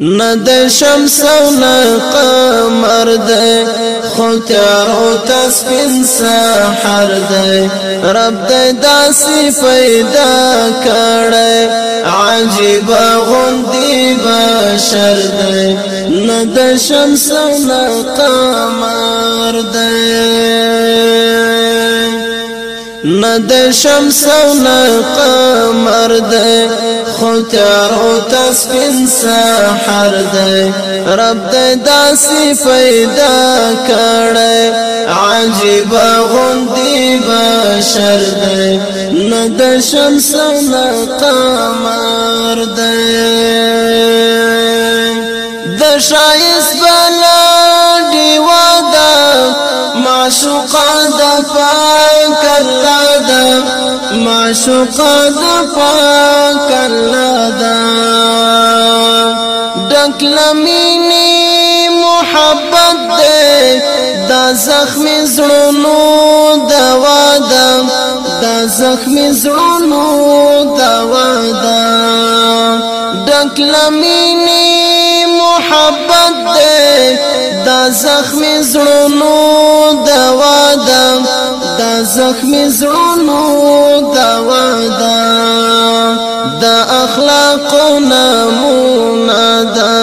نه د شمس او نه قمر ده خو تیار او تسپین سحر ده رب دې داسې پیدا کړې عجیب غوندی بشر ده نه د شمس او نه قمر ده نه د شمس او نه قمر ده خو تیار او تسپین سحر ده رب دې داسې پیدا کړې عجیب غوندي بشر ده نه د شمس او نه قمر ده د شایست بلا معشوقا د پاک الله د معشوقا د پاک الله د دکلمینی محبت دې دا زخم زړونو دوا ده دا زخم زړونو دوا ده دکلمینی محبت دې دا زخم زړونو دا دا زخم زړونو دا ودا دا اخلاق نمونه دا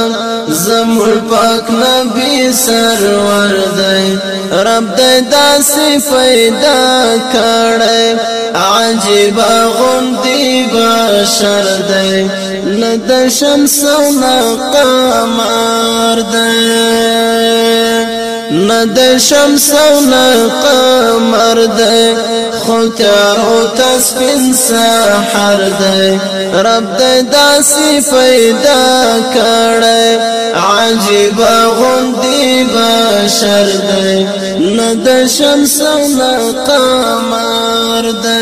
زمول پاک نبی سرور دی رب دی داسې پیدا کړی عجیب غوندی بشر دی نه د شمس او نه قمر دی نه د شمس او نه قمر ده خو تیار او تسفین سحر ده رب د داسې پیدا کړه عجیب غوندی بشر ده نه د شمس او نه قمر ده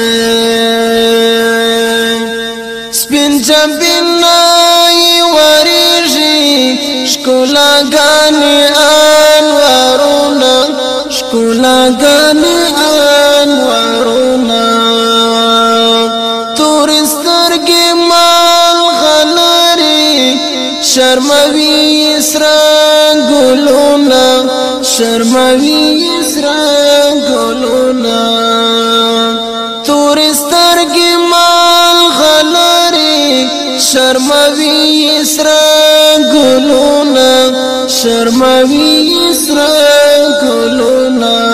سپین جبین نه وری آنوارونا شكولا شکلاګانی آنوارونا تور سترګې مال غلري شرموی اسران گلونا شرموی اسران گلونا تور سترګې مال غلري شرموی اسران گلونا شرموي سر ګلونا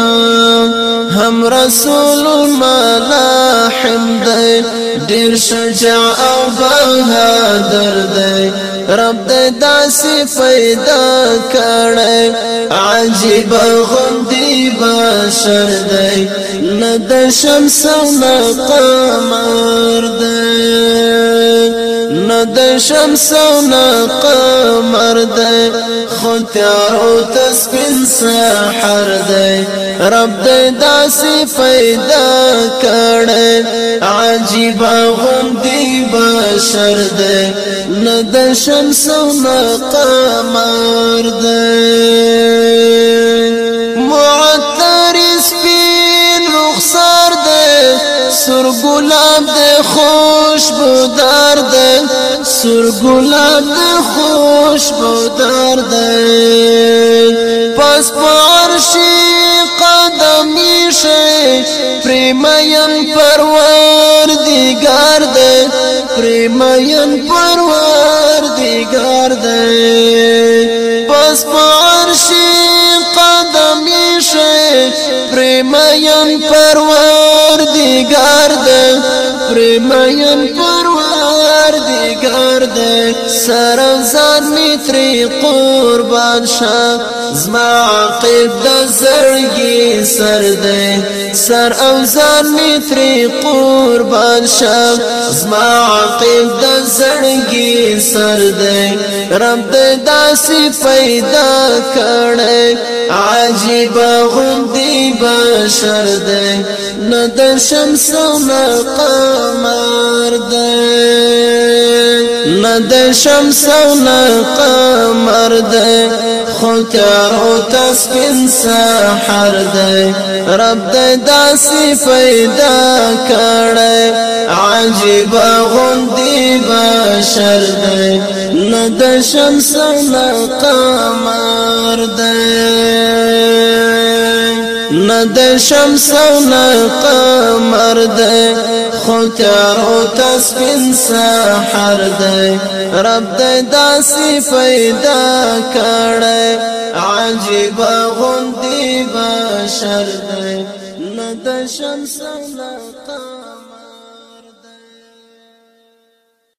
هم رسول ملاحم دی ډیر شجاع او بهادر دی رب دې داسې پیدا کړې عجیب غندي بشر دی نه د شمس او نه قمر دی نو د شمس او نه قمر دی خو تیار او تسپین سحر دی رب دی داسې پیدا کړی عجیب غم دی بشر دی نو د شمس او نه قمر دی معطر سپین رخسار دی سر ګلاب گلاب دے خوشبو دار دے سر گلاب دے خوشبو دار دے پس پارشی قدمی شے پریمین پروار دیگار دے پریمین پروار دیگار دے پس پارشی قدمی شے پریمین پروار دیگار mayan ko یار دې سره ځان می ترې قربان شه زما عقب د زړګي سر دې سر او ځان می ترې قربان شه زما عقب د زړګي سر دې رب دې داسې پیدا کړې عجیب غندې بشر دې نه د شمس او نه قمر دې نه د شمس او نه قمر دی خو تیار او تسکین سحر دی رب دی داسې پیدا کړی عجیب غوندی بشر دی نه د شمس او نه قمر دی نه د شمس او نه قمر دی خو تیارو تسپین سحر دی رب دی داسی پیدا کړی عجیب غوندی بشر دی نه د شمس نه